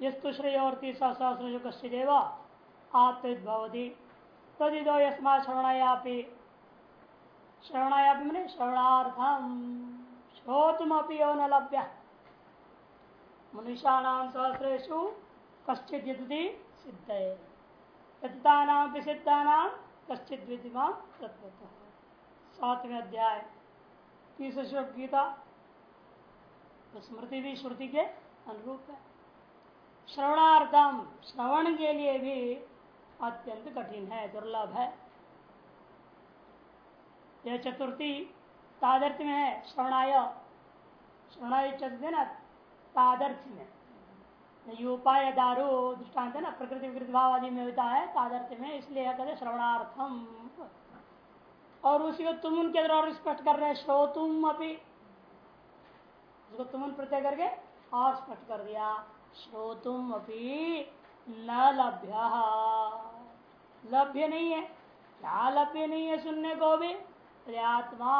यस्तु श्रेय और तीसरा सहस्र जो कश्य देव आत्मवती तदिदो यस्मा मैंने यो न लभ्य। मनुष्याणाम सहस्रेशु यदि सिद्ध है सिद्धानाम सातवें अध्याय, तीसरे श्लोक गीता। स्मृति भी श्रुति के अनुरूप है। श्रवणार्थम श्रवण के लिए भी अत्यंत कठिन है, दुर्लभ है। यह चतुर्थी तादर्थ में है, श्रवणाय। श्रवणाय चतुर्थी ना, तादर्थ में। उपाय, दारू दृष्टांत है ना, प्रकृति विकृति भाव आदि में होता है, तादर्थ में, इसलिए कहते श्रवणार्थम और उसी को तुम उनके और स्पष्ट कर रहे श्रोतुम अपनी उसको तुम प्रत्यय करके और स्पष्ट कर दिया। श्रोतुम अभी न लभ्य। लभ्य नहीं है। क्या लभ्य नहीं है सुनने को भी? आत्मा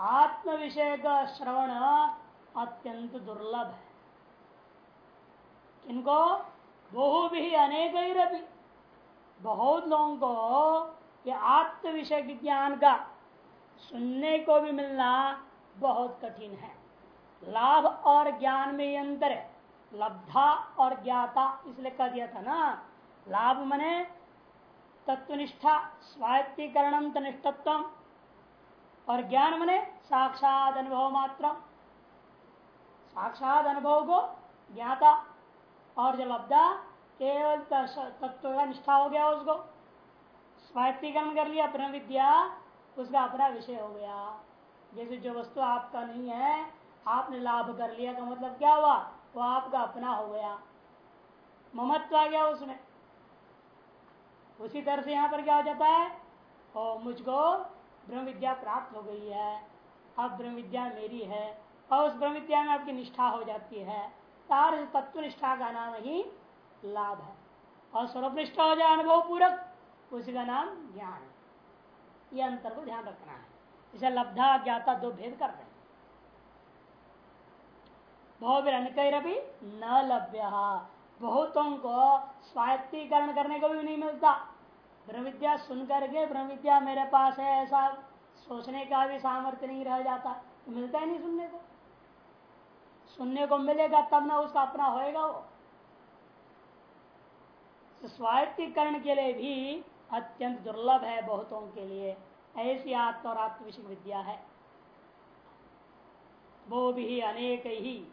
आत्म। विषय का श्रवण अत्यंत दुर्लभ है। किनको? बहु भी अनेक ही बहुत लोगों को ये आत्म विषय ज्ञान का सुनने को भी मिलना बहुत कठिन है। लाभ और ज्ञान में अंतर है। लब्धा और ज्ञाता, इसलिए कह दिया था ना, लाभ मने तत्वनिष्ठा, स्वायत्तीकरण तनिष्ठत्व, और ज्ञान मने साक्षात अनुभव मात्र। साक्षात अनुभव को ज्ञाता और जो लब्धा, केवल तत्व का निष्ठा हो गया उसको। स्वायत्तीकरण कर लिया, अपना विद्या, उसका अपना विषय हो गया। जैसे जो वस्तु आपका नहीं है आपने लाभ कर लिया का मतलब क्या हुआ? वो आपका अपना हो गया। ममत्व आ गया उसमें। उसी तरह से यहाँ पर क्या हो जाता है? ओ, मुझको ब्रह्म विद्या प्राप्त हो गई है। अब ब्रह्म विद्या मेरी है। और उस ब्रह्म विद्या में आपकी निष्ठा हो जाती है। तार तत्व निष्ठा का नाम ही लाभ है। और स्वरूप निष्ठा हो जाए अनुभव पूरक उसी का नाम ज्ञान। ये अंतर को ध्यान रखना है। इसे लब्धा ज्ञाता दो भेद कर रहे बहुरभी न लभ्य। बहुतों को स्वायत्तीकरण करने को भी नहीं मिलता। ब्रह्म विद्या सुन करके ब्रह्म विद्या मेरे पास है, ऐसा सोचने का भी सामर्थ्य नहीं रह जाता। तो मिलता ही नहीं सुनने को। सुनने को मिलेगा, तब ना उसका अपना होएगा वो। तो स्वायत्तीकरण के लिए भी अत्यंत दुर्लभ है बहुतों के लिए। ऐसी आत्म और आत्मविषय विद्या है। वो भी अनेक। ही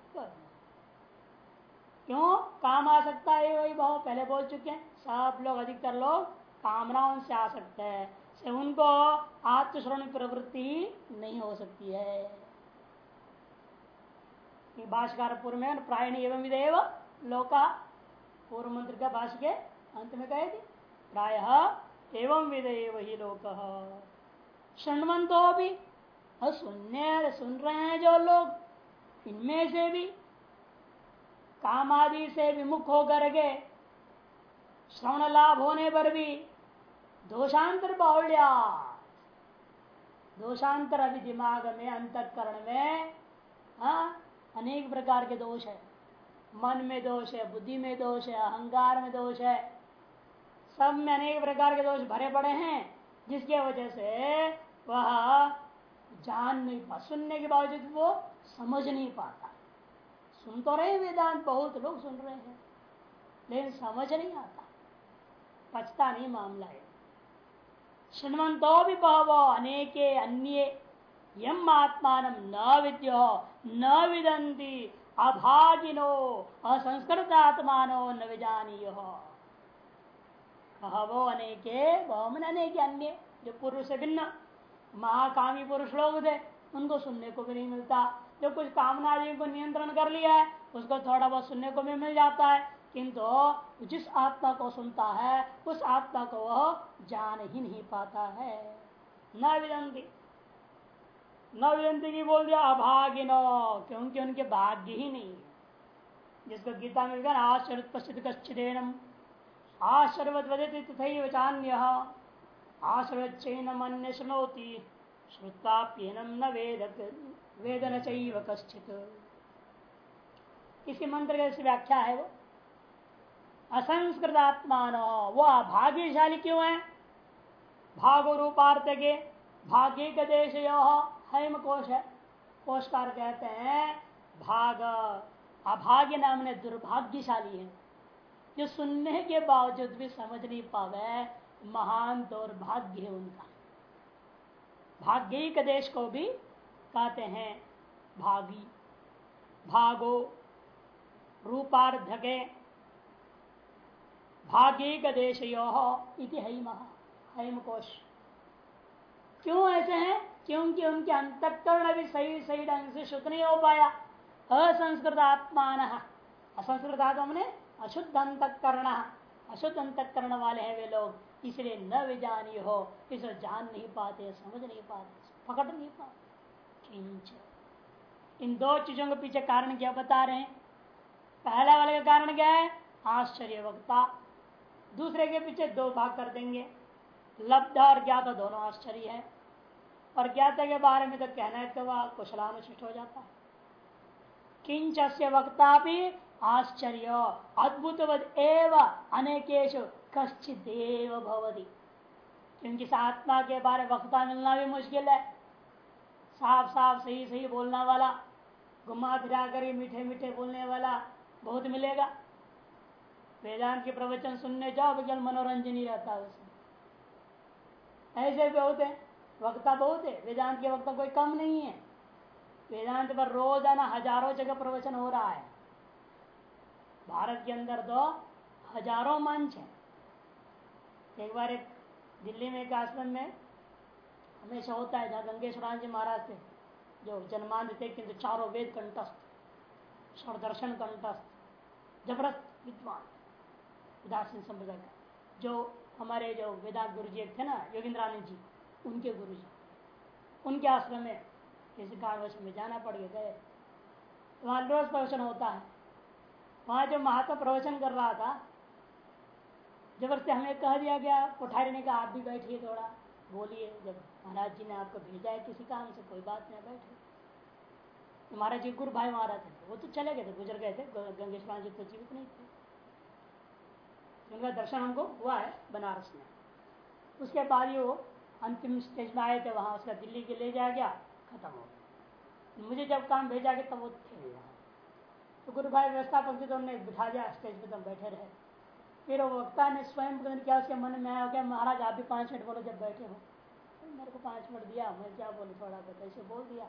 क्यों? काम आ सकता है, वही बहुत पहले बोल चुके हैं। सब लोग, अधिकतर लोग कामनाओं से आ सकते हैं। से उनको आत्मश्रवण प्रवृत्ति नहीं हो सकती है। भाषकार पूर्व में प्रायण एवं विदेव लोका पूर्व मंत्र का भाष के अंत में कहे थे। प्राय एवं विदेव ही लोक। शृणवंतो भी और सुनने सुन रहे हैं जो लोग इनमें से भी काम आदि से विमुख होकर के श्रवण लाभ होने पर भी दोषांतर बाहुल्या दोषांतर अभी दिमाग में अंतकरण में हाँ अनेक प्रकार के दोष है मन में दोष है बुद्धि में दोष है अहंकार में दोष है सब में अनेक प्रकार के दोष भरे पड़े हैं जिसके वजह से वह जान नहीं पा सुनने के बावजूद वो समझ नहीं पाता। सुन तो रहे वेदांत, बहुत लोग सुन रहे हैं, लेकिन समझ नहीं आता। पचता नहीं मामला है। सुनवंतो भी बहवो अनेके अन्य, यम आत्मान न विद्यो, न विदंती अभागिनो असंस्कृत आत्मानो न विजानी बहवो अनेके, बहुमन अनेक अन्य, जो पुरुष से भिन्न। महाकामी पुरुष लोग थे, उनको सुनने को भी नहीं मिलता। जो कुछ कामना आदि को नियंत्रण कर लिया है, उसको थोड़ा बहुत सुनने को भी मिल जाता है। किंतु जिस आत्मा को सुनता है, उस आत्मा को वह जान ही नहीं पाता है। न विदंती न विदंती की बोल दिया, अभागिन क्योंकि उनके भाग्य ही नहीं है। जिसको गीता में आश्चर्य कश्चिदेनम आश्चर्यवत वदति तथा चान्य। आश्रयचैनम अन्य शुनोती श्रुताप्यनम न वेद वेदन चैव कश्चित। इसी मंत्र की व्याख्या है वो। असंस्कृत आत्मान वो भाग्यशाली क्यों है? भागो रूपार्थ के भाग्य देश हेम कोश है। कोशकार कहते हैं, भाग, अभाग्य नाम ने दुर्भाग्यशाली है। जो सुनने के बावजूद भी समझ नहीं पावे महान दौर्भाग्य है उनका। भाग्य देश को भी कहते हैं भागी। भागो, रूपार्धके। भाग्य देश यो इति हेम कोश क्यों ऐसे हैं? क्योंकि उनके अंतकरण भी सही सही ढंग से शुद्ध नहीं हो पाया। असंस्कृत आत्मान, असंस्कृत आत्मा ने अशुद्ध अंतकरण। अशुद्ध अंतकरण वाले हैं वे लोग, इसलिए न विजानी हो इसे जान नहीं पाते, समझ नहीं पाते, पकड़ नहीं पाते। इन दो चीज़ों के पीछे कारण क्या बता रहे हैं? पहला वाले का कारण क्या है? आश्चर्य वक्ता दूसरे के पीछे दो भाग कर देंगे। लब्ध और ज्ञात दोनों आश्चर्य है। और ज्ञाता के बारे में तो कहना है तो वह कुशलानुशिष्ट हो जाता है। किंच वक्ता भी आश्चर्य। अद्भुत एव अनेकेश कश्चिदेव भवती। क्योंकि इस आत्मा के बारे वक्ता मिलना भी मुश्किल है। साफ़ साफ़, सही सही बोलना वाला घुमा फिरा कर मीठे मीठे बोलने वाला बहुत मिलेगा। वेदांत के प्रवचन सुनने जाओ केवल मनोरंजन ही रहता है उसमें। ऐसे भी होते हैं। वक्ता बहुत है। वेदांत के वक्ता कोई कम नहीं है। वेदांत पर रोज़ाना हज़ारों जगह प्रवचन हो रहा है। भारत के अंदर तो हज़ारों मंच है। एक बार एक दिल्ली में एक आश्रम में हमेशा होता है, जहाँ गंगेश्वर जी महाराज थे, जो जन्मांध थे, किंतु चारों वेद कंटस्थ दर्शन कंटस्थ ज़बरदस्त विद्वान, उदासीन संप्रदाय का। जो हमारे जो वेदांत गुरु जी थे ना योगिंद्रानंद जी, उनके गुरु जी उनके आश्रम में किसी कारणवश में जाना पड़ गया। गए वहाँ रोज प्रवचन होता है। वहाँ जो महात्मा प्रवचन कर रहा था, ज़बरदस्ती हमें कह दिया गया, कोठारी ने कहा, आप भी बैठिए थोड़ा, बोलिए। जब महाराज जी ने आपको भेजा है किसी काम से, कोई बात नहीं बैठे तो महाराज जी गुरु भाई महाराज थे, वो तो चले गए थे, गुजर गए थे गंगेश्वर जी तो जीवित नहीं थे। उनका दर्शन हमको हुआ है, बनारस में। उसके बाद ही वो अंतिम स्टेज में आए थे, वहाँ उसका दिल्ली के ले जाया गया, खत्म हो गया। मुझे जब काम भेजा गया, तब वो थे वहाँ तो गुरु भाई व्यवस्थापक जी तो उन्होंने बिठा दिया स्टेज पे तब बैठे रहे। फिर वो वक्ता ने स्वयं क्या उसके मन में आया, क्या महाराज आप भी पाँच मिनट बोलो जब बैठे हो। मेरे को पाँच मिनट दिया, मैं क्या बोलूँ, थोड़ा बहुत ऐसे बोल दिया।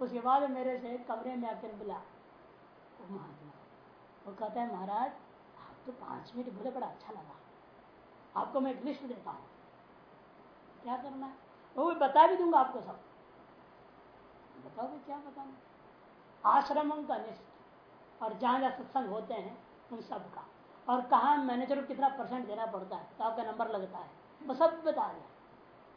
उसके बाद मेरे से कमरे में आकर बुला महात्मा, वो कहता है, महाराज, आप तो पाँच मिनट बोले, बड़ा अच्छा लगा। आपको मैं एक लिस्ट देता हूँ। क्या करना है? वो बता भी दूँगा आपको सब। बताओ क्या बताना आश्रम का निष्ठ और जहाँ जहाँ सत्संग होते हैं, उन सब का। और कहा मैनेजर को कितना परसेंट देना पड़ता है तो आपका नंबर लगता है, वो सब बता दिया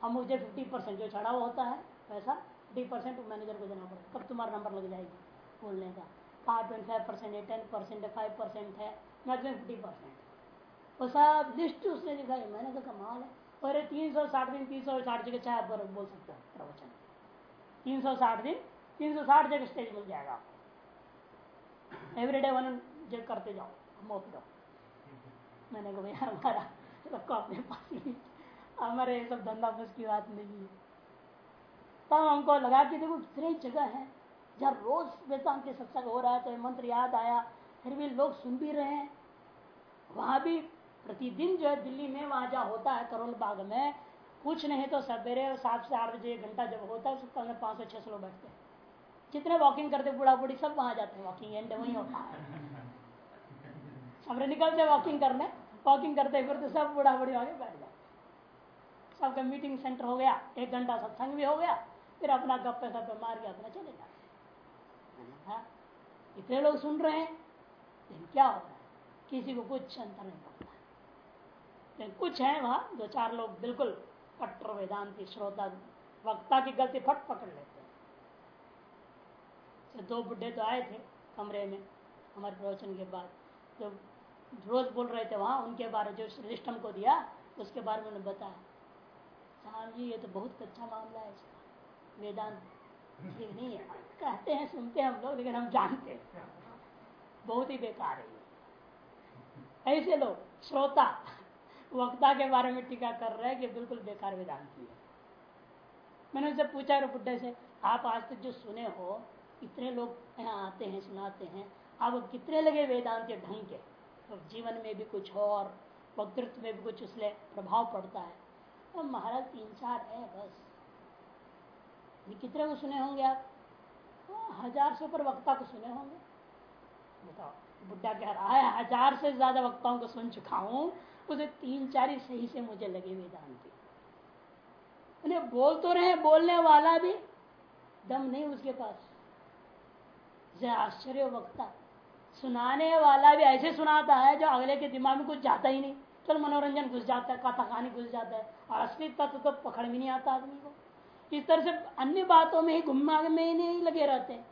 अब मुझे फिफ्टी परसेंट जो चढ़ा हुआ होता है, पैसा फिफ्टी परसेंट मैनेजर को देना पड़ता है। कब तुम्हारा नंबर लग जाएगी, बोलने का। फाइव पॉइंट फाइव परसेंट है टेन परसेंट है फाइव परसेंट है मैक्सिमम फिफ्टी परसेंट वो सब लिस्ट उसने दिखाई मैंने कहा कमाल है। और तीन सौ साठ दिन, तीन सौ साठ जगह चाहे बोल सकते हैं, प्रवचन। तीन सौ साठ दिन, तीन सौ साठ जगह स्टेज मिल जाएगा एवरीडे वन जग करते जाओ मोप जाओ। मैंने कहा भैया हमारा सबको अपने पास ही हमारे सब धंधा बस की बात नहीं है। तब हमको लगा कि देखो कितनी जगह है, जहाँ रोज वेदांत के सत्संग हो रहा है तो मंत्र याद आया, फिर भी लोग सुन भी रहे हैं। वहाँ भी प्रतिदिन जो है दिल्ली में वहाँ जहाँ होता है करोल बाग में, कुछ नहीं तो सवेरे सात से आठ बजे घंटा जब होता है उसके अंदर पाँच सौ, छह सौ लोग बैठते हैं। जितने वॉकिंग करते बुढ़ा बुढ़ी सब वहाँ जाते हैं वॉकिंग एंड वही होता है। सवेरे निकलते वॉकिंग करने। वॉकिंग करते फिर सब बुढ़ा बुढ़ी आगे बैठ जाते सबका मीटिंग सेंटर हो गया एक घंटा सत्संग भी हो गया फिर अपना गप्पे सप्पे मार के अपना चले जाते हाँ, इतने लोग सुन रहे हैं लेकिन क्या हो रहा है? किसी को कुछ अंतर नहीं पड़ता लेकिन कुछ है वहाँ दो चार लोग बिल्कुल कट्टर वेदांति श्रोता वक्ता की गलती फट पकड़ लेते दो बुढ़े तो आए थे कमरे में हमारे प्रवचन के बाद। जो रोज बोल रहे थे वहाँ, उनके बारे में जो लिस्ट हमको दिया, उसके बारे में उन्होंने बताया। साहब जी, ये तो बहुत अच्छा मामला है इसका। वेदांत ठीक नहीं है। कहते हैं, सुनते हैं हम लोग, लेकिन हम जानते हैं। बहुत ही बेकार है ऐसे लोग, श्रोता, वक्ता के बारे में टीका कर रहे हैं कि बिल्कुल बेकार वेदांति है मैंने उनसे पूछा बुड्ढे से, आप आज तक जो सुने हो इतने लोग यहाँ आते हैं सुनाते हैं। आप कितने लगे वेदांत ढंग के? तो जीवन में भी कुछ और वक्तृत्व में भी कुछ उसले प्रभाव पड़ता है। तो महाराज तीन चार है बस। कितने को सुने होंगे आप? हाँ, हज़ार से ऊपर वक्ता को सुने होंगे। बताओ बुढ़ा कह रहा है हज़ार से ज़्यादा वक्ताओं को सुन चुका हूँ। उसे तीन चार ही सही से मुझे लगे वेदांति। बोल तो रहे बोलने वाला भी। दम नहीं उसके पास। आश्चर्य वक्ता। सुनाने वाला भी ऐसे सुनाता है जो अगले के दिमाग में कुछ जाता ही नहीं। चल मनोरंजन घुस जाता है कथा कहानी घुस जाता है। और असली तत्व तो पकड़ भी नहीं आता आदमी को। इस तरह से अन्य बातों में ही घुमा में ही नहीं लगे रहते। हैं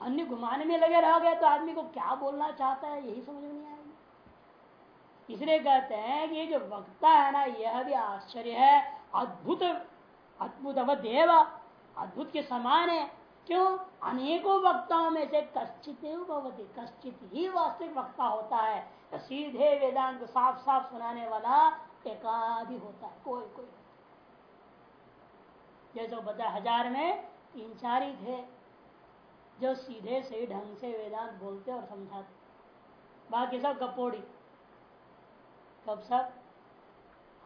अन्य घुमाने में लगे रह गए तो आदमी को क्या बोलना चाहता है, यही समझ में नहीं आएगी इसलिए कहते हैं कि ये जो वक्ता है ना, यह भी आश्चर्य है। अद्भुत अद्भुत देव अद्भुत के समान है। क्यों? अनेकों वक्ताओं में से कश्चित भवती, कश्चित ही वास्तविक वक्ता होता है। तो सीधे वेदांत साफ़ साफ़ सुनाने वाला एकाधि होता है, कोई कोई। जैसे बता, हज़ार में तीन चार ही थे, जो सीधे सही ढंग से वेदांत बोलते और समझाते। बाकी सब कपोड़ी, कब सब?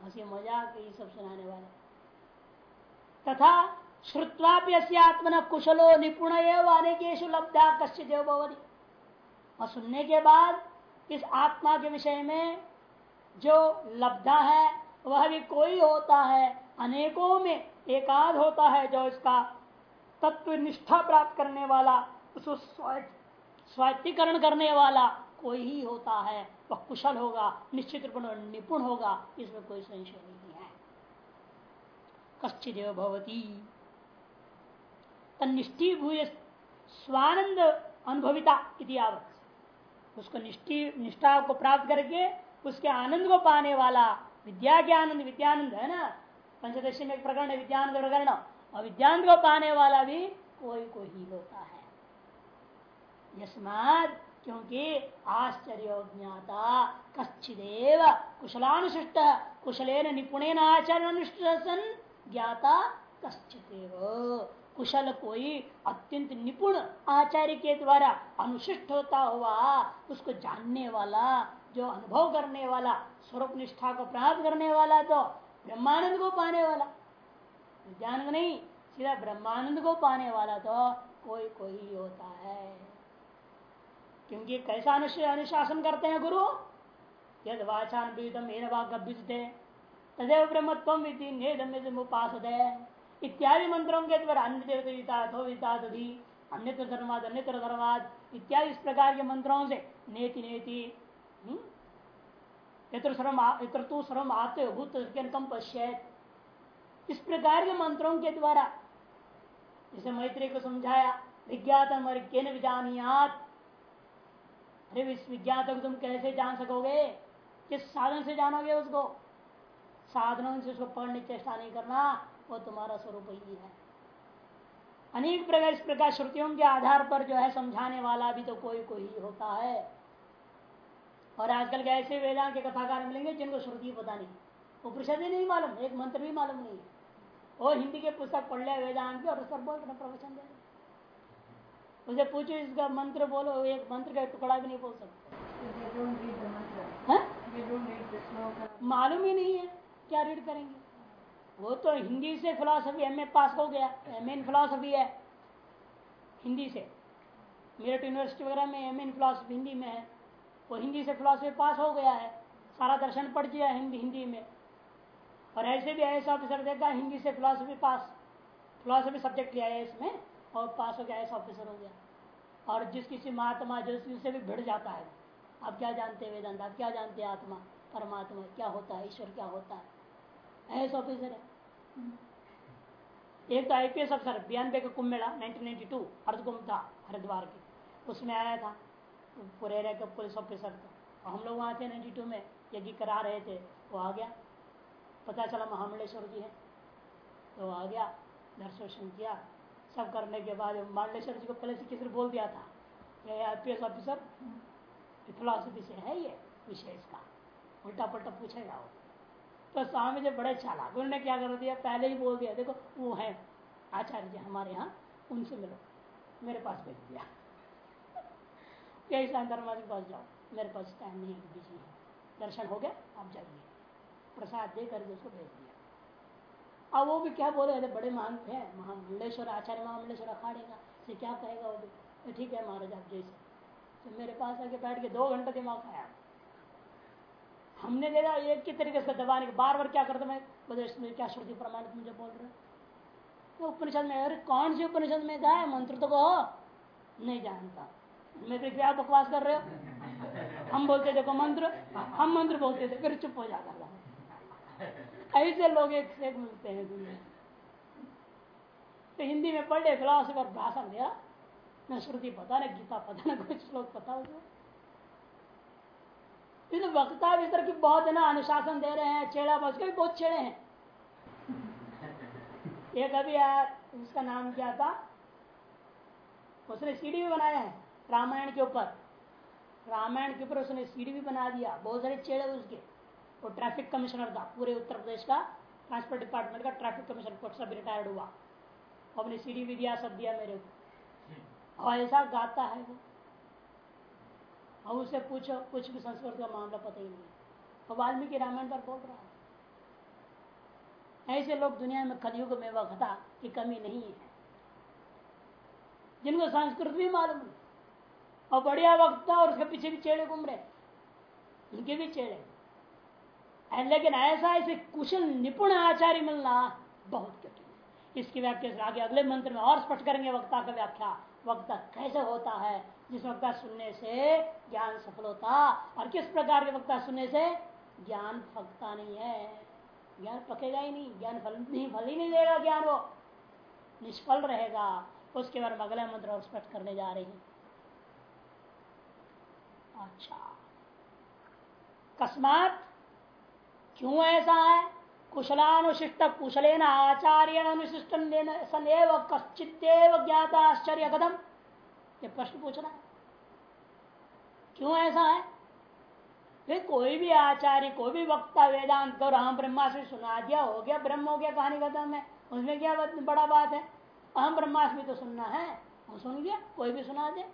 हँसी मज़ाक, ये सब सुनाने वाले। तथा श्रुत्वाप्य आत्मन कुशलो निपुण अनेकेशु लब्धा कश्य देव भवती। और सुनने के बाद इस आत्मा के विषय में जो लब्धा है, वह भी कोई होता है, अनेकों में एकाध होता है जो इसका तत्व निष्ठा प्राप्त करने वाला, उसको स्वायत्तीकरण करने वाला कोई ही होता है। वह कुशल होगा, निश्चित रूप निपुण होगा, इसमें कोई संशय नहीं है। कश्चिदेव भवती। तनिष्ठी भूय स्वानंद अनुभविता इतिहावत उसको निष्ठी, निष्ठा को प्राप्त करके उसके आनंद को पाने वाला विद्या के आनंद विद्यानंद है ना? पंचदशी में एक प्रकरण है, विद्यानंद प्रकरण। और विद्यानंद को पाने वाला भी कोई कोई ही होता है। यस्माद, क्योंकि आश्चर्य ज्ञाता, कश्चिदेव कुशलानुशिष्ट कुशलेन निपुणेन आचरण सन ज्ञाता कश्चिदेव। कुशल कोई अत्यंत निपुण आचार्य के द्वारा अनुशिष्ट होता हुआ, उसको जानने वाला, जो अनुभव करने वाला स्वरूप निष्ठा को प्राप्त करने वाला तो ब्रह्मानंद को पाने वाला। ज्ञान नहीं, सीधा ब्रह्मानंद को पाने वाला तो कोई कोई होता है। क्योंकि कैसा अनुशासन करते हैं गुरु? यद वाचान बीतम तदेव ब्रह्मत्व उपास इत्यादि मंत्रों के द्वारा अन्य देवता अन्यत्र धर्माद अन्यत्र धर्माद, इत्यादि इस प्रकार के मंत्रों से नेति नेति हम्म? सर्वम आते भूत कम पश्चैत इस प्रकार के मंत्रों के द्वारा, जैसे मैत्री को समझाया विज्ञात विजानियात। अरे विज्ञात तुम कैसे जान सकोगे? किस साधन से जानोगे उसको? साधनों से उसको पढ़ने चेष्टा नहीं करना। वो तुम्हारा स्वरूप ही है। अनेक प्रकार इस प्रकार श्रुतियों के आधार पर जो है समझाने वाला भी तो कोई कोई होता है। और आजकल के ऐसे वेदांत के कथाकार मिलेंगे जिनको श्रुति पता नहीं। वो उपनिषद ही नहीं मालूम एक मंत्र भी मालूम नहीं है। वो हिंदी के पुस्तक पढ़ लिया वेदांत के और उस पर बोल प्रवचन दे उसे पूछो इसका मंत्र बोलो एक मंत्र का टुकड़ा भी नहीं बोल सकते। मालूम ही नहीं है क्या रीड करेंगे? वो तो हिंदी से फिलोसफी एम ए पास हो गया। एम एन फिलोसफी है। हिंदी से। मेरठ यूनिवर्सिटी वगैरह में एम एन फिलोसफी हिंदी में है। वो हिंदी से फिलोसफी पास हो गया है। सारा दर्शन पढ़ दिया हिंदी हिंदी में। और ऐसे भी ऐसा ऑफिसर देखा हिंदी से फिलोसफी पास। फिलोसफी सब्जेक्ट लिया है इसमें और पास हो गया ऐसा ऑफिसर हो गया। और जिस किसी महात्मा जो से भी भिड़ जाता है, आप क्या जानते हैं वेदांत? आप क्या जानते हैं आत्मा? परमात्मा, क्या होता है? ईश्वर क्या होता है? ऐसा ऑफिसर है एक तो आईपीएस अफसर बयानबे का कुंभ मेला 1992 अर्धकुंभ था हरिद्वार के। उसमें आया था पूरे का पुलिस ऑफिसर था हम लोग वहाँ थे नाइन्टी में यज्ञ करा रहे थे वो आ गया। पता चला महामंडलेश्वर जी है। तो आ गया दर्शन किया। सब करने के बाद मंडलेश्वर जी को पहले से किसी बोल दिया था? आईपीएस ऑफिसर फिलोसफी से है ये विषय इसका उल्टा पल्टा पूछेगा वो। तो स्वामी जी बड़े चालाक उन्होंने क्या कर दिया? पहले ही बोल दिया, देखो, वो है। आचार्य जी हमारे यहाँ, उनसे मिलो। मेरे पास भेज दिया। यही धर्मा के पास जाओ। मेरे पास टाइम नहीं बिज़ी है। दर्शन हो गया, आप जाइए। प्रसाद दे करके उसको भेज दिया। अब वो भी क्या बोले अरे बड़े महान थे महामंडलेश्वर आचार्य महामंडलेश्वर अखाड़ेगा। से क्या कहेगा वो भी? ठीक है महाराज, आप जैसे तो मेरे पास आके बैठ के दो घंटे दिमाग खाया। हमने देखा एक ही तरीके से दबाने के बार बार क्या करते मैं? प्रदेश में क्या श्रुति प्रमाणित मुझे बोल रहे तो उपनिषद में, अरे कौन सी उपनिषद में कहा है मंत्र तो कहो। नहीं जानता। मैं फिर क्या बकवास कर रहे हो? हम बोलते देखो मंत्र। हम मंत्र बोलते थे, फिर चुप हो जाता था। ऐसे लोग एक से एक मिलते हैं दुनिया तो हिंदी में पढ़े फिलोसफर भाषण दिया, न श्रुति पता, न गीता पता, न कुछ श्लोक पता तो वक्ता भी तरह की बहुत है ना अनुशासन दे रहे हैं चेड़ा बस के भी बहुत छेड़े हैं। एक अभी यार उसका नाम क्या था? उसने सीढ़ी भी बनाया है रामायण के ऊपर। रामायण के ऊपर उसने सीढ़ी भी बना दिया बहुत सारे चेड़े उसके। वो ट्रैफ़िक कमिश्नर था पूरे उत्तर प्रदेश का ट्रांसपोर्ट डिपार्टमेंट का ट्रैफ़िक कमिश्नर कोर्ट सब रिटायर्ड हुआ। अपनी सीढ़ी भी दिया सब दिया मेरे को। और ऐसा गाता है वो। और उससे पूछो, कुछ भी संस्कृत का मामला पता ही नहीं। तो वाल्मीकि रामायण पर बोल रहा है। ऐसे लोग दुनिया में कलयुग में वक्ता की कमी नहीं है। जिनको संस्कृत भी मालूम और बढ़िया वक्ता और उसके पीछे भी चेड़े घूम रहे उनके भी चेड़े लेकिन ऐसा ऐसे कुशल, निपुण आचार्य मिलना बहुत कठिन है। इसकी व्याख्या आगे अगले मंत्र में और स्पष्ट करेंगे वक्ता का व्याख्या। वक्ता कैसे होता है? जिस वक्ता सुनने से ज्ञान सफल होता और किस प्रकार के वक्ता सुनने से ज्ञान फकता नहीं है। ज्ञान पकेगा ही नहीं, ज्ञान फल नहीं, फल ही नहीं देगा ज्ञान वो। निष्फल रहेगा, उसके में अगले मंत्र और स्पष्ट करने जा रहे हैं। अच्छा। कस्मात क्यों ऐसा है? कुशलानुशिष्ट कुशलेन आचार्य अनुशिष्ट सनएव कश्चिदेव ज्ञाता आश्चर्य कदम ये प्रश्न पूछना है। क्यों ऐसा है? फिर कोई भी आचार्य, कोई भी वक्ता वेदांत और अहम ब्रह्मास्मि सुना दिया, हो गया, ब्रह्म हो गया कहानी खत्म है। उसमें क्या बड़ा बात है? अहम ब्रह्मास्मि तो सुनना है। वो सुन गया, कोई भी सुना दे।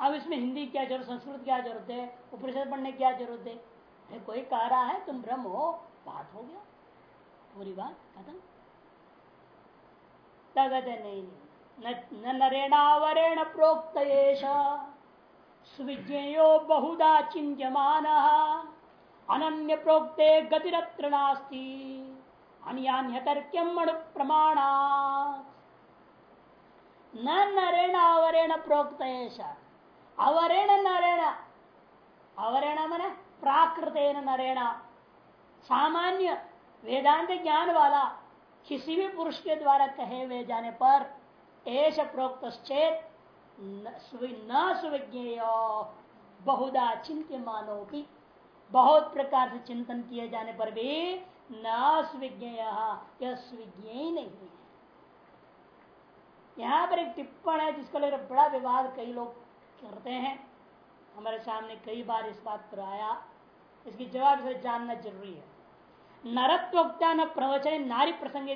अब इसमें हिंदी क्या ज़रूरत, संस्कृत क्या ज़रूरत है? उपनिषद पढ़ने क्या ज़रूरत है? है कोई कह रहा है, तुम ब्रह्म हो, बात हो गया, पूरी बात खत्म। कहते नहीं। नरेणावरेण प्रोक्त सुविज्ञेयो बहुधा चिंत्यमान अनन्य प्रोक्ते गतिरत्र नास्ति। अन्यान्यतर्क्यम प्रमाणा न नरेण अवरेण प्रोक्त अवरेण नरेण। अवरेण मने प्राकृत नरेण। सामान्य वेदांत ज्ञान वाला किसी भी पुरुष के द्वारा कहे हुए जाने पर एश प्रोक्त न सुविज्ञेय। बहुधा चिंत्य मानो भी बहुत प्रकार से चिंतन किए जाने पर भी न स्विज्ञेय। यह स्विज्ञ नहीं है। यहाँ पर एक टिप्पण है जिसको लेकर बड़ा विवाद कई लोग करते हैं। हमारे सामने कई बार इस बात पर आया। इसकी जवाब से जानना ज़रूरी है। नरत्वक्ता न प्रवचन नारी प्रसंग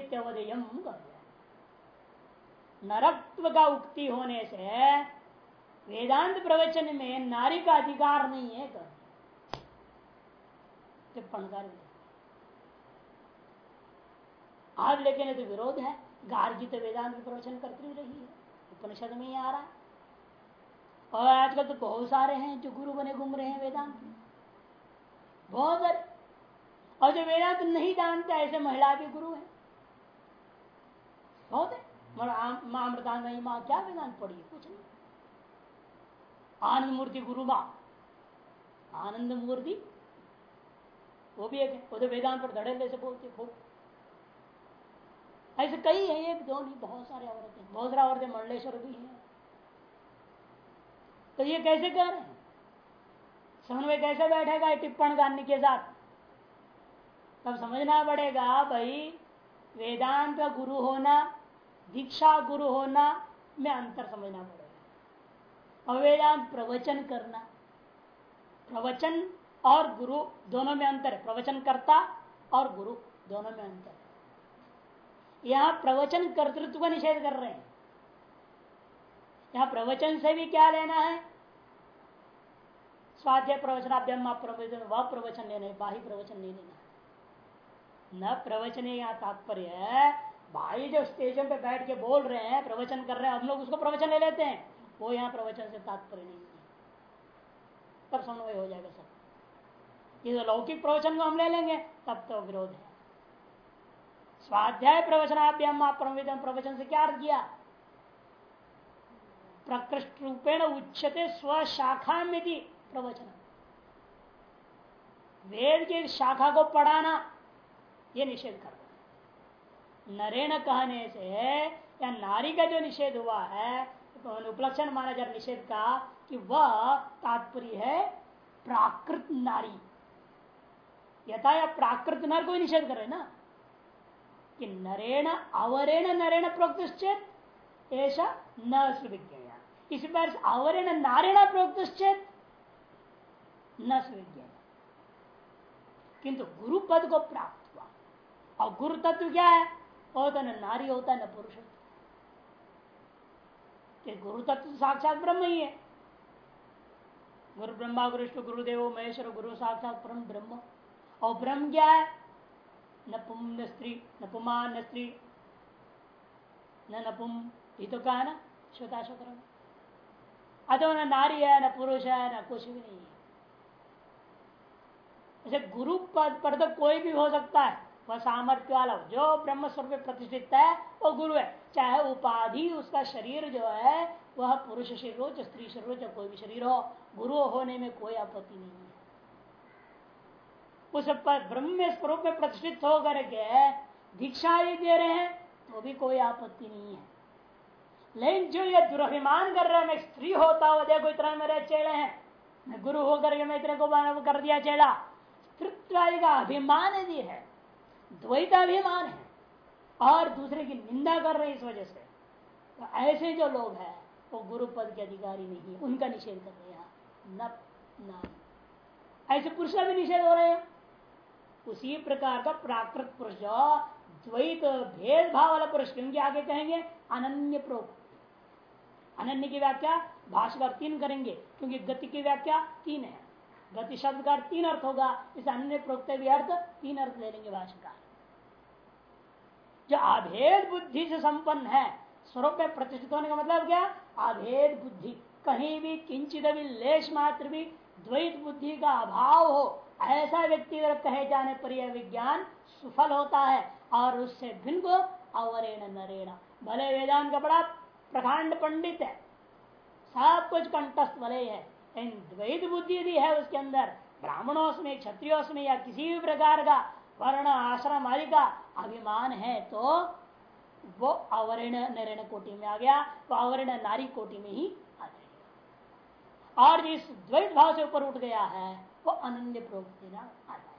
नरत्व का उक्ति होने से वेदांत प्रवचन में नारी का अधिकार नहीं है टिप्पणकार आज लेकिन तो विरोध है। गार्गी तो वेदांत प्रवचन करती रही है। उपनिषद में ही आ रहा है। और आजकल तो बहुत सारे हैं जो गुरु बने घूम रहे हैं वेदांत में। बहुत सारे। और जो वेदांत नहीं जानते, ऐसे महिला भी गुरु है। बहुत है। माँ माँ क्या वेदांत पढ़ी कुछ नहीं। आनंद मूर्ति गुरु माँ। आनंद मूर्ति? वो भी एक है। वो तो वेदांत पर धड़े से बोलते खूब। ऐसे कई है, एक दो नहीं, बहुत सारे औरतें बहुत सारे औरतें मंडलेश्वर भी हैं। तो ये कैसे कर रहे हैं? समन्वय कैसे बैठेगा टिप्पण गाने के साथ? तब समझना पड़ेगा, भाई, वेदांत का गुरु होना दीक्षा गुरु होना में अंतर समझना पड़ेगा। अवेदांत प्रवचन करना। प्रवचन और गुरु दोनों में अंतर है। प्रवचन करता और गुरु दोनों में अंतर है। यहाँ प्रवचन कर्तृत्व का निषेध कर रहे हैं। यहाँ प्रवचन से भी क्या लेना है? स्वाध्याय प्रवचनाभ्यम प्रवचन, वह प्रवचन लेना है बाही प्रवचन नहीं लेना न प्रवचन यहाँ तात्पर्य भाई जो स्टेशन पे बैठ के बोल रहे हैं, प्रवचन कर रहे हैं, हम लोग उसको प्रवचन ले लेते हैं। वो यहाँ प्रवचन से तात्पर्य नहीं है। तब समन्वय हो जाएगा सब। ये लौकिक प्रवचन को हम ले लेंगे, तब तो विरोध है। स्वाध्याय प्रवचनाभ्याम प्रवचन से क्या अर्थ किया? प्रकृष्ट रूपेण उच्चते स्वशाखा में प्रवचन वेद के शाखा को पढ़ाना, ये निषेध कर नरेण कहने से, या नारी का जो निषेध हुआ है तो उपलक्षण माना जा निषेध का कि वह तात्पर्य है प्राकृत नारी। यथा या प्राकृत नर को निषेध करे ना? कि नरेण अवरेण नरेण प्रोक्तश्चेत, ऐसा न सुविज्ञा इस बार अवरेण नारेण प्रोक्तश्चेत, न सुविज्ञा किंतु गुरु पद को प्राप्त हुआ। और गुरु तत्व क्या है? वो तो न नारी होता न पुरुष होता गुरु तत्व तो साक्षात ब्रह्म ही है गुरु ब्रह्मा गुरु विष्णु गुरुदेव महेश्वर गुरु साक्षात परम ब्रह्म और ब्रह्म क्या है न पुम न स्त्री न पुमा न स्त्री न नपुम ये तो कहा ना श्वेता श्रोत्र अतो न नारी है न पुरुष है न कुछ भी नहीं है गुरु पद पर तो कोई भी हो सकता है वह सामर्थ्य वाला जो ब्रह्म स्वरूप प्रतिष्ठित है, वो गुरु है। चाहे उपाधि उसका शरीर जो है, वह पुरुष शरीर हो, चाहे स्त्री शरीर हो, चाहे कोई भी शरीर हो, गुरु होने में कोई आपत्ति नहीं है। उस पर ब्रह्म स्वरूप में प्रतिष्ठित होकर के दीक्षा ही दे रहे हैं तो भी कोई आपत्ति नहीं है। लेकिन जो ये दुर्भिमान कर रहे हैं, मैं स्त्री होता हुआ देखो, इतना मेरे चेड़े हैं। मैं गुरु होकर के मैं इतने को कर दिया चेड़ा स्त्रित्व का अभिमान भी है। द्वैताभिमान है और दूसरे की निंदा कर रहे हैं इस वजह से। तो ऐसे जो लोग हैं, वो गुरु पद के अधिकारी नहीं है, उनका निषेध कर रहे हैं। न ऐसे पुरुष का भी निषेध हो रहे हैं। उसी प्रकार का प्राकृत पुरुष जो द्वैत भेदभाव वाला पुरुष, क्योंकि आगे कहेंगे, अनन्य प्रोक्त। अनन्य की व्याख्या भाषा तीन करेंगे, क्योंकि गति की व्याख्या तीन है। गति शब्द का तीन अर्थ होगा। इस अन्य प्रोक्त भी अर्थ तीन अर्थ ले लेंगे भाषा जो अभेद बुद्धि से संपन्न है? स्वरूप में प्रतिष्ठित होने का मतलब क्या? अभेद बुद्धि। कहीं भी, किंचित भी, लेश मात्र भी द्वैत बुद्धि का अभाव हो, ऐसा व्यक्ति अगर कहे जाने पर यह विज्ञान सुफल होता है और उससे भिन्न को अवरेण नरेण। भले वेदांत का बड़ा प्रकांड पंडित है, सब कुछ कंटस्थ भले है इन द्वैत बुद्धि यदि है उसके अंदर, ब्राह्मणों में क्षत्रियों में या किसी भी प्रकार का वर्ण आश्रम आदि का अभिमान है तो वो अवर्ण नरण कोटि में आ गया तो अवर्ण नारी कोटि में ही आ जाएगा और जिस द्वैत भाव से ऊपर उठ गया है, वो अनन्य प्रोक्त देना आ जाएगा।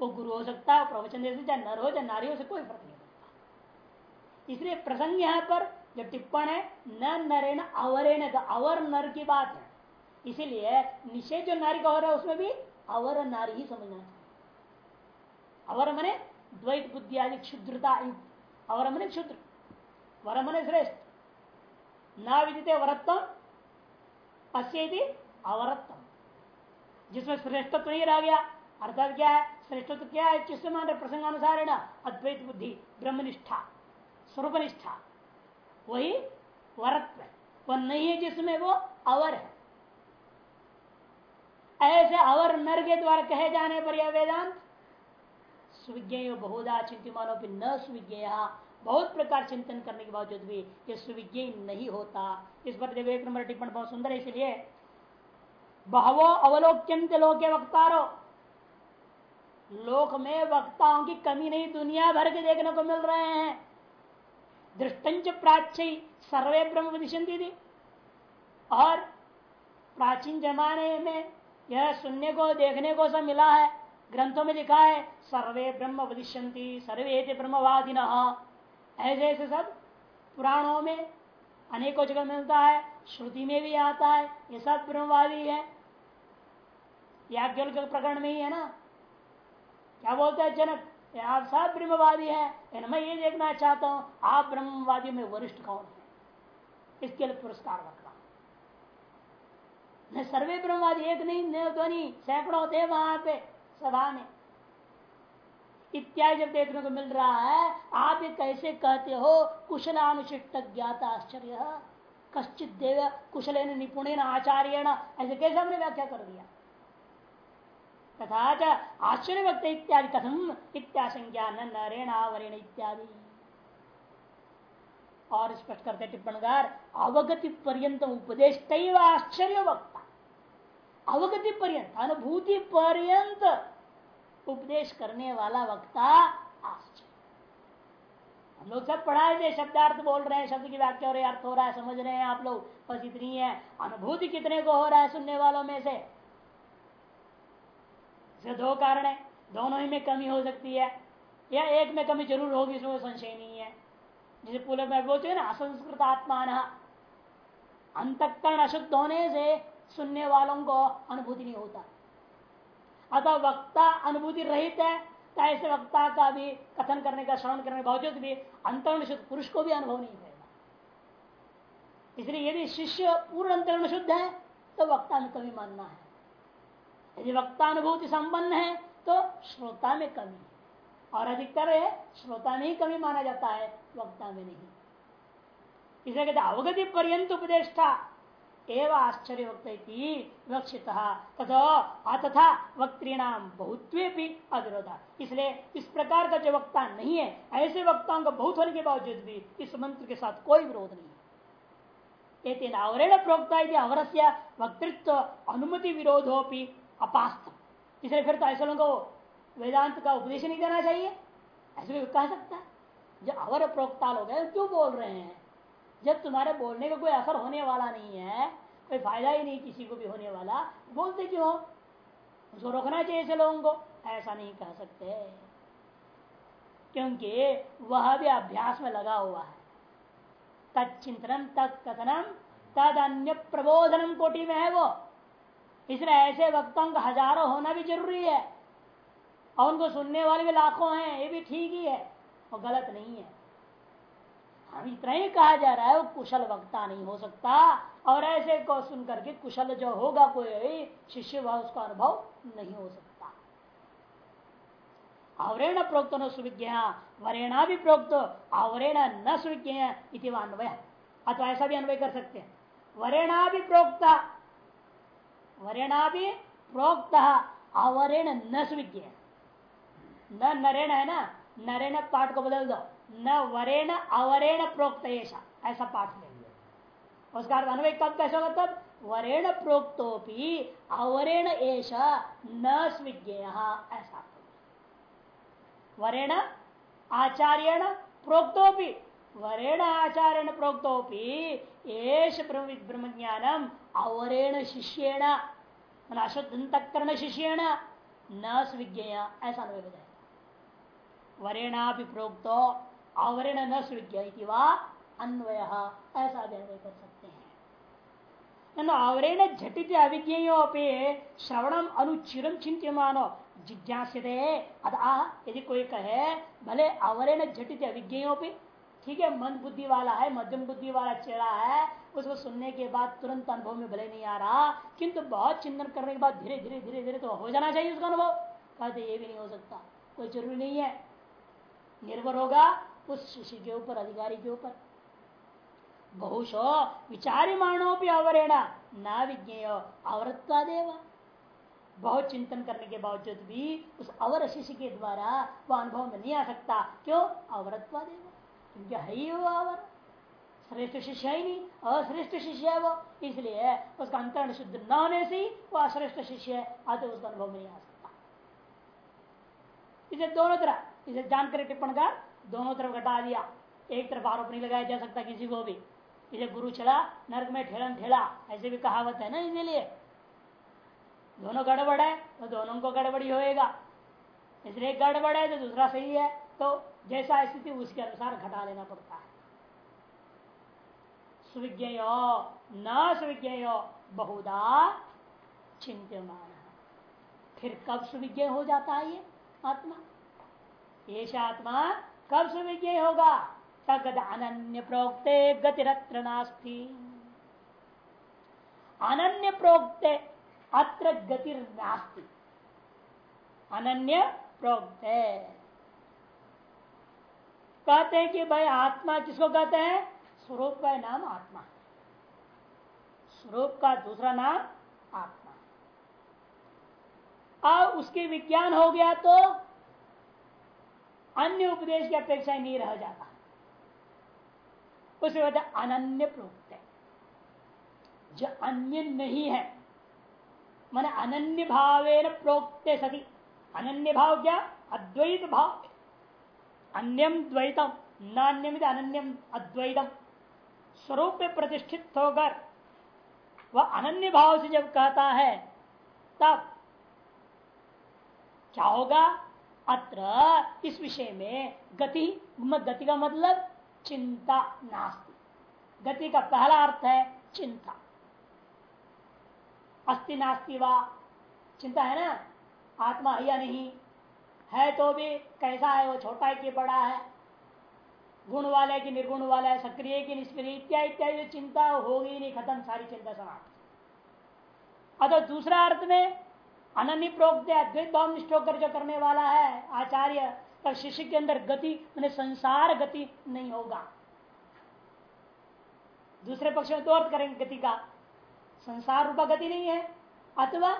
वो गुरु हो सकता है प्रवचन दे चाहे नर हो चाहे नारी हो से कोई फ़र्क नहीं पड़ता। इसलिए प्रसंग यहाँ पर जो टिप्पण है, न नरेण अवरेण तो अवर नर की बात है। इसीलिए निषेध जो नारी का हो रहा है, उसमें भी अवर नारी ही समझना चाहिए। अवर मने द्वैत बुद्धि आदि क्षुद्रता युक्त अवर मने क्षुद्र वर मने श्रेष्ठ न विदित वरत्व अस्य अवरत्व जिसमें श्रेष्ठत्व नहीं रह गया अर्थात क्या है श्रेष्ठत्व क्या है किससे मान प्रसंगानुसार है ना अद्वैत बुद्धि ब्रह्मनिष्ठा स्वरूप निष्ठा वही वरत्व वह नहीं है जिसमें वो अवर है ऐसे अवर नर के द्वारा कहे जाने पर यह वेदांत सुविज्ञ बहुधा चिंतमानों पर न सुविज्ञ बहुत प्रकार चिंतन करने के बावजूद भी ये सुविज्ञ नहीं होता। इस पर एक नंबर टिप्पण बहुत सुंदर है, इसलिए बहवो अवलोक्यंत लोके वक्तारो। लोक में वक्ताओं की कमी नहीं, दुनिया भर के देखने को मिल रहे हैं। दृष्टंच प्राच्य सर्वे ब्रह्म थी और प्राचीन जमाने में यह सुनने को, देखने को सब मिला है। ग्रंथों में लिखा है, सर्वे ब्रह्म वदिष्यंती सर्वे थे ब्रह्मवादी ऐसे ऐसे सब पुराणों में अनेकों जगह मिलता है, श्रुति में भी आता है, ये सब ब्रह्मवादी है। याज्ञल के प्रकरण में ही है ना? क्या बोलते हैं जनक? आप सब ब्रह्मवादी है। मैं ये देखना चाहता हूँ, आप ब्रह्मवादी में वरिष्ठ कौन है? इसके लिए पुरस्कार रख रहा सर्वे ब्रह्मवादी एक नहीं ध्वनि सैकड़ों थे वहाँ पे। सभा में इत्यादि जब देखने को मिल रहा है, आप ये कैसे कहते हो कुशलानुशिष्ट ज्ञाता आश्चर्य। कश्चित देव कुशल निपुण आचार्य ऐसे कैसे हमने व्याख्या कर दिया? तथा आश्चर्य वक्त इत्यादि कथम इत्याशंज्ञा नरेणावरेण इत्यादि। और स्पष्ट करते टिप्पणकार अवगति पर्यंत उपदेश आश्चर्य वक्ता अवगति पर्यंत अनुभूति पर्यंत उपदेश करने वाला वक्ता आश्चर्य। हम लोग सब पढ़ाए थे शब्दार्थ बोल रहे हैं, शब्द की व्याख्या हो रही अर्थ हो रहा है, समझ रहे हैं, आप लोग बस इतनी है। अनुभूति कितने को हो रहा है सुनने वालों में से? इसके दो कारण है, दोनों ही में कमी हो सकती है, या एक में कमी ज़रूर होगी, इसमें संशय नहीं है। जैसे पूरे में बोलते हैं ना, असंस्कृत आत्मान। अंतकरण अशुद्ध होने से सुनने वालों को अनुभूति नहीं होता। अतः वक्ता अनुभूति रहित है तो ऐसे वक्ता का भी कथन करने का, श्रवण करने के बावजूद भी अंतरण शुद्ध पुरुष को भी अनुभव नहीं होगा इसलिए यदि शिष्य पूर्ण अंतरण शुद्ध है तो वक्ता में कमी मानना है। यदि वक्ता अनुभूति संपन्न है तो श्रोता में कमी और अधिकतर है, श्रोता में ही कमी माना जाता है, वक्ता में नहीं। इसलिए कहते अवगति पर्यंत उपदेश था एवं आश्चर्य वक्त विवक्षित। तथा वक्तृणाम बहुत्वे भी अविरोधा। इसलिए इस प्रकार का जो वक्ता नहीं है, ऐसे वक्ताओं का बहुत होने के बावजूद भी इस मंत्र के साथ कोई विरोध नहीं है। आवरण प्रोक्ता अवरस्य वक्तृत्व अनुमति विरोधोपि अपास्त इसलिए फिर तो ऐसे लोगों को वेदांत का उपदेश नहीं देना चाहिए। ऐसे भी कह सकता है? जो अवर प्रोक्ता लोग हैं क्यों बोल रहे हैं? जब तुम्हारे बोलने का को कोई असर होने वाला नहीं है, कोई फ़ायदा ही नहीं किसी को भी होने वाला, बोलते क्यों उसको रोकना चाहिए ऐसे लोगों को। ऐसा नहीं कह सकते। क्योंकि वह भी अभ्यास में लगा हुआ है। तत्चिंतन तत्कथनम तद अन्य प्रबोधनम कोटि में है वो। इसलिए ऐसे वक्ताओं का हज़ारों होना भी ज़रूरी है। और उनको सुनने वाले भी लाखों हैं, ये भी ठीक ही है। और गलत नहीं है। हम इतना ही कहा जा रहा है, वो कुशल वक्ता नहीं हो सकता। और ऐसे को सुन करके कुशल जो होगा कोई शिष्य वह उसका अनुभव नहीं हो सकता। आवरेण प्रोक्त न सुविज्ञा, वरेणा भी प्रोक्त, आवरेण न सुविज्ञा सुविज्ञ अन्वय। अथवा ऐसा भी अन्वय कर सकते हैं। वरेणा भी प्रोक्ता, वरेणा भी प्रोक्त, आवरेण न सुविज्ञ। न नरेण है ना? नरेण पाठ को बदल दो। न वरेण, अवरेण प्रोक्त ऐसा पाठ लेंगे उसका अर्थ अनुभव कब कैसे होगा तब? वरेण प्रोक्तोपि, अवरेण एश न स्विज्ञ ऐसा वरेण आचार्यण प्रोक्तोपि, वरेण आचार्यण प्रोक्तोपि, एष ब्रह्म ज्ञानम अवरेण शिष्येण अशुद्धकरण शिष्येण, न स्विज्ञ ऐसा अनुभव जाएगा। वरेणा भी प्रोक्तो आवरण न सृज्ञ अन्वय। ऐसा भी कर सकते हैं। आवरण झटित अभिज्ञोपे श्रवणम अनुचिरम चिंत्यमानो जिज्ञासते अदा यदि कोई कहे, भले आवरण झटित अभिज्ञों पे ठीक है, मन बुद्धि वाला है, मध्यम बुद्धि वाला चेहरा है, उसको सुनने के बाद तुरंत अनुभव में भले नहीं आ रहा, किंतु बहुत चिंतन करने के बाद धीरे धीरे धीरे धीरे तो हो जाना चाहिए उसका अनुभव। कहते, ये भी नहीं हो सकता, कोई ज़रूरी नहीं है। निर्भर होगा उस शिष्य के ऊपर, अधिकारी के ऊपर। बहुशो विचारिमाणो भी अवरेणा न विज्ञेय अवरत्वादेव बहुत चिंतन करने के बावजूद भी उस अवर शिष्य के द्वारा वह अनुभव में नहीं आ सकता। क्यों? अवरत्वादेव क्योंकि है ही वो अवर। श्रेष्ठ शिष्य है ही नहीं, अश्रेष्ठ शिष्य है वो। इसलिए उसका अंतरण शुद्ध न होने से ही वो अश्रेष्ठ शिष्य है आते उसका अनुभव में नहीं आ सकता। इसे दोनों तरह, इसे जानकर टिप्पण का दोनों तरफ़ घटा दिया। एक तरफ़ आरोप नहीं लगाया जा सकता किसी को भी। इसे गुरु चला, नर्क में ठेलन ठेला, ऐसे भी कहावत है ना इसीलिए दोनों गड़बड़ है तो दोनों को गड़बड़ी होएगा। इसलिए गड़बड़ है तो दूसरा सही है। तो जैसा स्थिति, उसके अनुसार घटा लेना पड़ता है। सुविज्ञ न सुविज्ञ बहुधा चिंत्यमान। फिर कब सुविज्ञ हो जाता है ये आत्मा? ये आत्मा कब से सुविज्ञ होगा? तगद अनन्य प्रोक्ते गतिरत्र नास्ती। अनन्य प्रोक्ते अत्र गतिर नास्ती अनन्य प्रोक्ते कहते हैं कि भाई आत्मा किसको कहते हैं? स्वरूप का नाम आत्मा। स्वरूप का दूसरा नाम आत्मा। अब उसके विज्ञान हो गया तो अन्य उपदेश की अपेक्षा नहीं रह जाता। उसे वजह अनन्य प्रोक्त है। जो अन्य नहीं है, मन अनन्य भावे प्रोक्ते सती। अनन्य भाव क्या? अद्वैत भाव। अन्यम द्वैतम नान्यम अनन्यम अद्वैतम। स्वरूप में प्रतिष्ठित होकर वह अनन्य भाव से जब कहता है, तब क्या होगा? अत्र इस विषय में गति गति का मतलब चिंता नास्ति। गति का पहला अर्थ है चिंता। अस्ति नास्ति वा? चिंता है ना? आत्मा है या नहीं? है तो भी कैसा है? वो छोटा है कि बड़ा है? गुण वाला है कि निर्गुण वाला है, सक्रिय की निष्क्रिय, इत्यादि इत्यादि, चिंता होगी नहीं, खत्म, सारी चिंता समाप्त। अतः दूसरा अर्थ में अनन्य प्रोक्त अद्वैत भाव निष्ठ होकर जो करने वाला है। आचार्य तब शिष्य के अंदर गति, मैंने संसार गति नहीं होगा। दूसरे पक्ष में तो अर्थ करेंगे गति का। संसार रूपा गति नहीं है, अथवा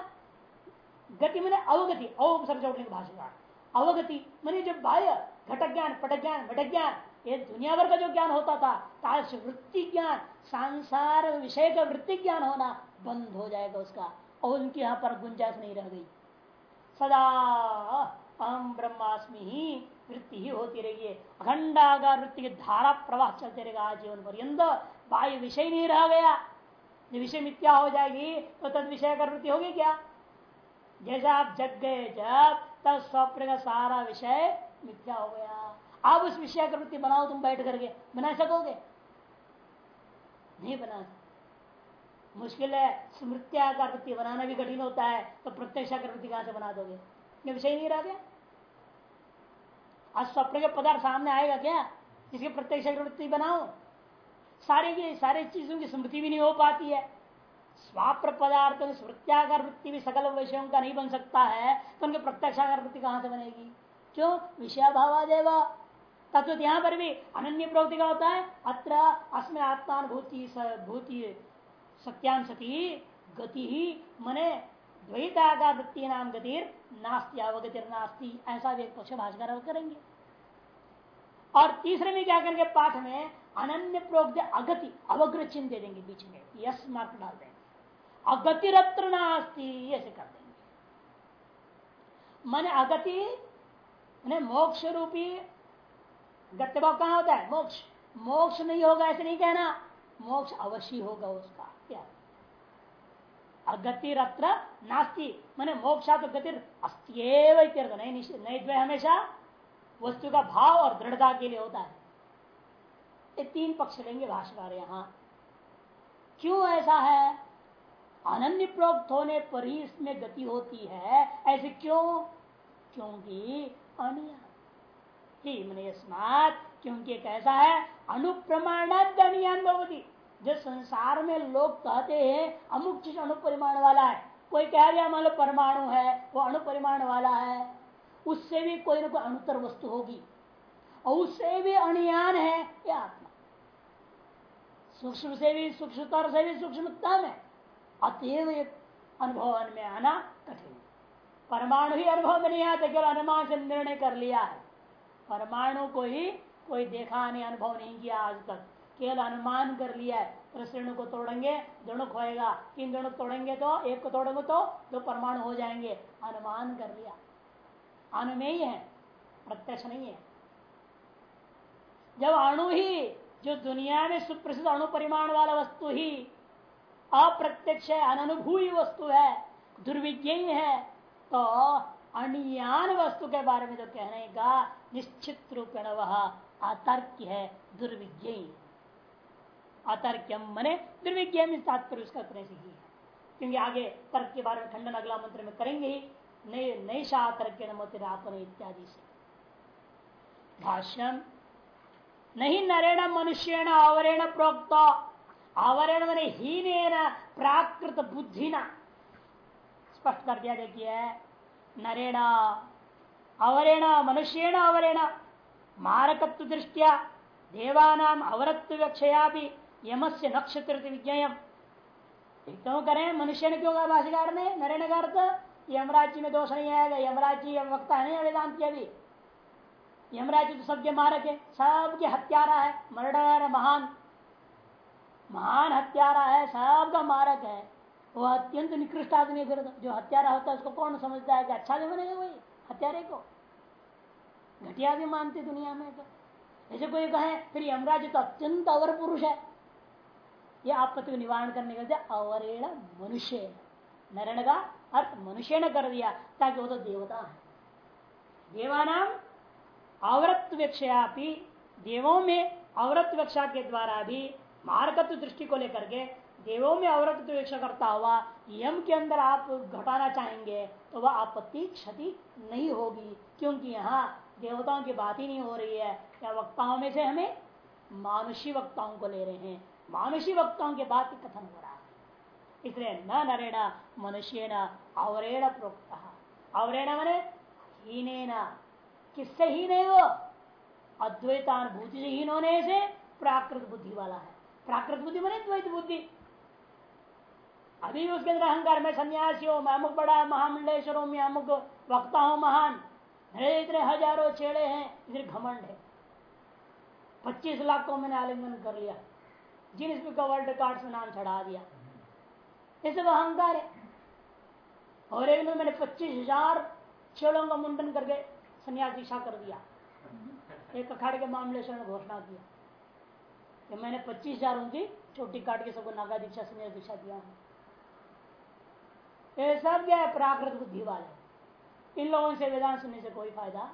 गति मैंने अवगति अवसर भाषा अवगति मैंने जो बाह्य घटक ज्ञान पट ज्ञान घटक ज्ञान ये दुनिया भर का जो ज्ञान होता था, ताश वृत्ति ज्ञान, संसार विषय का वृत्ति ज्ञान होना बंद हो जाएगा उसका। और उनकी यहाँ पर गुंजाइश नहीं रह गई। सदा अहम ब्रह्मास्मि ही वृत्ति ही होती रही है। अखंडागार वृत्ति की धारा प्रवाह चलते रहेगा जीवन पर्यंत। बाह्य विषय नहीं रह गया। विषय मिथ्या हो जाएगी तो तद विषय का वृत्ति होगी क्या? जैसा आप जग गए जब, तब स्वप्न का सारा विषय मिथ्या हो गया। आप उस विषय का वृत्ति बनाओ, तुम बैठ करके। बना सकोगे? नहीं बना मुश्किल है। स्मृत्याकार वृत्ति बनाना भी कठिन होता है तो प्रत्यक्षाकार वृत्ति कहाँ से बना दोगे? ये विषय नहीं रह गया। आज स्वप्न के पदार्थ सामने आएगा क्या? जिसकी प्रत्यक्ष वृत्ति बनाओ। सारे की सारे चीज़ों की स्मृति भी नहीं हो पाती है। स्वाप्र पदार्थ में स्मृत्याकार वृत्ति भी सकल विषयों का नहीं बन सकता है तो उनकी प्रत्यक्षाकार वृत्ति कहाँ से बनेगी? क्यों? विषयाभावादेव तत्व तो यहाँ पर भी अनन्य प्रवृत्ति का होता है। अत्र अस्में आत्मानुभूति भूति सत्यान सती गति ही मने द्वैताकार वृत्ति नाम गतिर नास्ती अवगतिर नास्ती ऐसा भी एक पक्ष भाषकर करेंगे। और तीसरे में क्या करेंगे? पाठ में अनन्य प्रोक्त अगति अवग्र चिन्ह दे देंगे बीच में। यस मार्क डाल देंगे। अगतिरत्र नास्ती, ऐसे कर देंगे। मन अगति मोक्ष रूपी गत्यभाव कहाँ होता है? मोक्ष। मोक्ष नहीं होगा ऐसे नहीं कहना। मोक्ष अवश्य होगा उसका। क्या अगतिर नास्ती। मैंने मोक्षा तो गतिर अस्त्यव नहीं द्वय हमेशा वस्तु का भाव और दृढ़ता के लिए होता है। ये तीन पक्ष लेंगे भाषाकार यहाँ। क्यों ऐसा है? अनन्य प्रोक्त होने पर ही इसमें गति होती है। ऐसे क्यों? क्योंकि ही मैंने क्योंकि कैसा है, अनुप्रमाणात भवती। जो संसार में लोग कहते हैं, अमुक चीज़ अनुपरिमाण वाला है। कोई कह दिया मान लो परमाणु है, वो अनुपरिमाण वाला है। उससे भी कोई ना कोई अनुतर वस्तु होगी। और उससे भी अणियान है, ये आत्मा। सूक्ष्म से भी सूक्ष्मतर से भी सूक्ष्मतम है अतएव अनुभव में आना कठिन। परमाणु ही अनुभव में नहीं आता, केवल अनुमान से निर्णय कर लिया है। परमाणु को ही कोई देखा नहीं, अनुभव नहीं किया आज तक। केवल अनुमान कर लिया है। प्रश्न को तोड़ेंगे, दोनों खोएगा। तीन दोनों तोड़ेंगे तो एक को तोड़ेंगे तो दो परमाणु हो जाएँगे। अनुमान कर लिया। अनुमेय है, प्रत्यक्ष नहीं है। जब अणु ही, जो दुनिया में सुप्रसिद्ध अणु परिमाण वाला वस्तु ही, अप्रत्यक्ष है अनुभूय वस्तु है दुर्विज्ञ है तो अनियान वस्तु के बारे में जो कहने का निश्चित रूप वह अतर्क है दुर्विज्ञ अतर्क्यम मने दुर्विज्ञ तात्पर्य उसका तरह से ही है। क्योंकि आगे तर्क के बारे में खंडन अगला मंत्र में करेंगे ही नए नैशा तर्क नमोतिरापन इत्यादि से। भाष्यम, नहीं नरेण मनुष्यण आवरेण प्रोक्त, आवरण मैंने हीन प्राकृत बुद्धि न स्पष्ट कर दिया देखिए, नरेण अवरेण मनुष्यण अवरेण मारकत्व दृष्टिया देवानाम अवरत्व व्यक्षया यमस्य नक्षत्र विज्ञा तो करें मनुष्य ने क्यों कहा भाषिकार ने? नरेण का अर्थ यमराज्य में दोष नहीं आएगा, यमराज्य यम वक्ता है नहीं वेदांत के अभी यमराज तो सबके मारक है, सबके हत्यारा है, मर्डर महान। महान हत्यारा है, सबका मारक है। वो अत्यंत निकृष्ट आदमी फिर जो हत्यारा होता है, उसको कौन समझता है कि अच्छा भी बनेगा वही हत्यारे को। घटिया भी मानते दुनिया में तो। ऐसे कोई कहे, फिर यमराज तो अत्यंत अवर पुरुष है। यह आपत्ति को निवारण करने के लिए अवरेण मनुष्य। नरण का अर्थ मनुष्य ने कर दिया, ताकि वो तो देवता है। देवानाम व्यक्षयापी देवों में आवृत व्यक्षा के द्वारा भी मार्गत्व दृष्टि को लेकर के देवों में अवरत्व व्यक्षा करता हुआ यम के अंदर आप घटाना चाहेंगे तो वह आपत्ति क्षति नहीं होगी, क्योंकि यहाँ देवताओं की बात ही नहीं हो रही है। या वक्ताओं में से हमें मानुषी वक्ताओं को ले रहे हैं? मानुषी वक्ताओं के बात कथन हो रहा है। इसलिए न नरेण मनुष्य न अवरेण प्रोक्त। अवरेण मने हीन किससे है वो? अद्वैतानुभूति से हीन होने से प्राकृत बुद्धि वाला है। प्राकृत बुद्धि मने द्वैत बुद्धि। अभी उसके अंदर अहंकार में सन्यासी हो मैं अमुक बड़ा, महामंडलेश्वर हूँ मैं अमुक वक्ता हूँ महान मेरे इतने हज़ारों चेड़े हैं इधर घमंड है। पच्चीस लाख को मैंने आलिंगन कर लिया। जिन का वर्ल्ड रिकॉर्ड में नाम चढ़ा दिया। ये सब अहंकार है। और एक दिन मैंने पच्चीस हज़ार छेड़ों का मुंडन करके संन्यास दीक्षा कर दिया। एक अखाड़े के मामले से घोषणा किया कि मैंने पच्चीस हज़ार उनकी छोटी काट के सबको नागा दीक्षा, संन्यास दीक्षा दिया हूँ। सब क्या है? प्राकृत बुद्धि वाले इन लोगों से वेदांत सुनने से कोई फ़ायदा